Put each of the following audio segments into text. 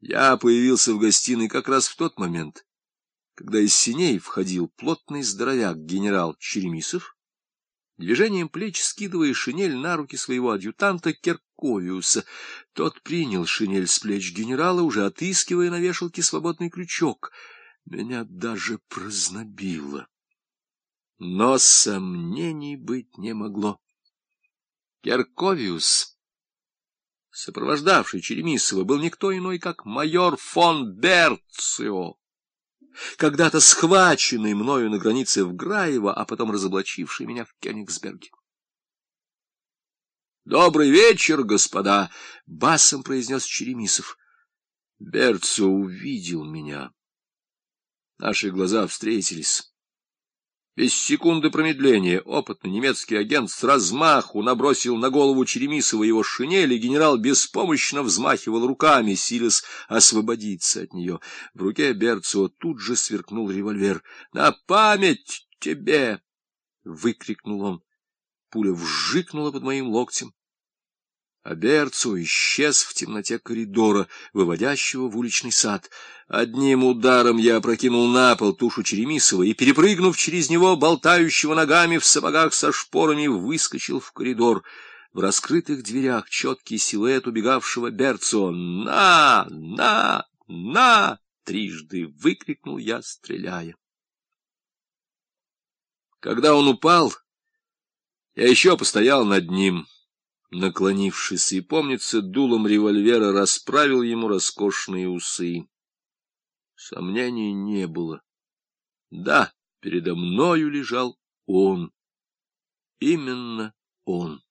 Я появился в гостиной как раз в тот момент, когда из синей входил плотный здоровяк генерал Черемисов, движением плеч скидывая шинель на руки своего адъютанта Керковиуса. Тот принял шинель с плеч генерала, уже отыскивая на вешалке свободный крючок. Меня даже прознобило. Но сомнений быть не могло. Керковиус сопровождавший Черемисова, был никто иной, как майор фон Берцио, когда-то схваченный мною на границе в Граево, а потом разоблачивший меня в Кёнигсберге. «Добрый вечер, господа!» — басом произнес Черемисов. Берцио увидел меня. Наши глаза встретились. Без секунды промедления опытный немецкий агент с размаху набросил на голову Черемисова его шинель, и генерал беспомощно взмахивал руками, силясь освободиться от нее. В руке Берцио тут же сверкнул револьвер. — На память тебе! — выкрикнул он. Пуля вжикнула под моим локтем. А Берцу исчез в темноте коридора, выводящего в уличный сад. Одним ударом я опрокинул на пол тушу Черемисова и, перепрыгнув через него, болтающего ногами в сапогах со шпорами, выскочил в коридор. В раскрытых дверях четкий силуэт убегавшего Берцо. «На! На! На!» — трижды выкрикнул я, стреляя. Когда он упал, я еще постоял над ним — наклонившись, и, помнится, дулом револьвера расправил ему роскошные усы. Сомнений не было. Да, передо мною лежал он. Именно он.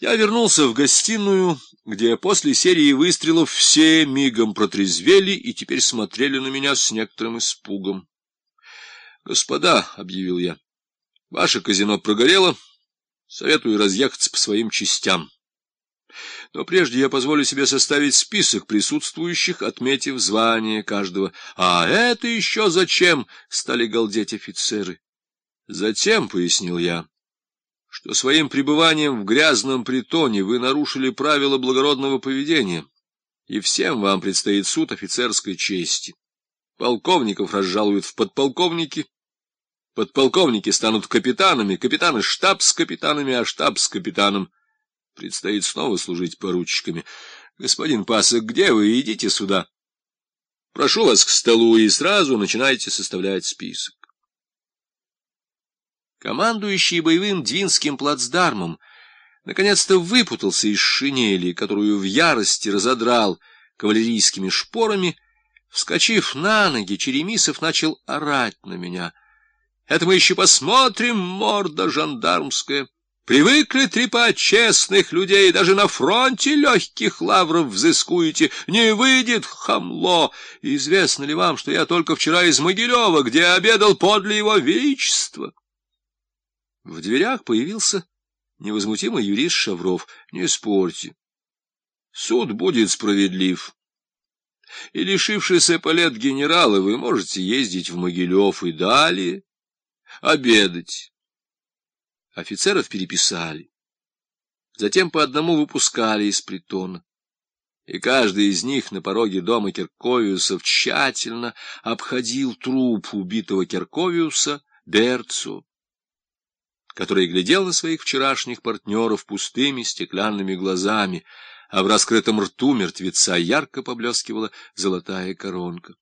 Я вернулся в гостиную, где после серии выстрелов все мигом протрезвели и теперь смотрели на меня с некоторым испугом. — Господа, — объявил я, — ваше казино прогорело, — Советую разъехаться по своим частям. Но прежде я позволю себе составить список присутствующих, отметив звание каждого. А это еще зачем? — стали галдеть офицеры. Затем, — пояснил я, — что своим пребыванием в грязном притоне вы нарушили правила благородного поведения, и всем вам предстоит суд офицерской чести. Полковников разжалуют в подполковники, Подполковники станут капитанами, капитаны — штабс-капитанами, а штабс-капитаном предстоит снова служить поручиками. Господин Пасок, где вы? Идите сюда. Прошу вас к столу и сразу начинайте составлять список. Командующий боевым Двинским плацдармом наконец-то выпутался из шинели, которую в ярости разодрал кавалерийскими шпорами. Вскочив на ноги, Черемисов начал орать на меня — это мы еще посмотрим, морда жандармская. Привыкли трепать честных людей, даже на фронте легких лавров взыскуете. Не выйдет хамло. Известно ли вам, что я только вчера из Могилева, где обедал подле его величества? В дверях появился невозмутимый юрист Шавров. Не спорьте. Суд будет справедлив. И, лишившись эполет генерала, вы можете ездить в Могилев и далее обедать. Офицеров переписали. Затем по одному выпускали из притона. И каждый из них на пороге дома Керковиусов тщательно обходил труп убитого Керковиуса Берцу, который глядел на своих вчерашних партнеров пустыми стеклянными глазами, а в раскрытом рту мертвеца ярко поблескивала золотая коронка.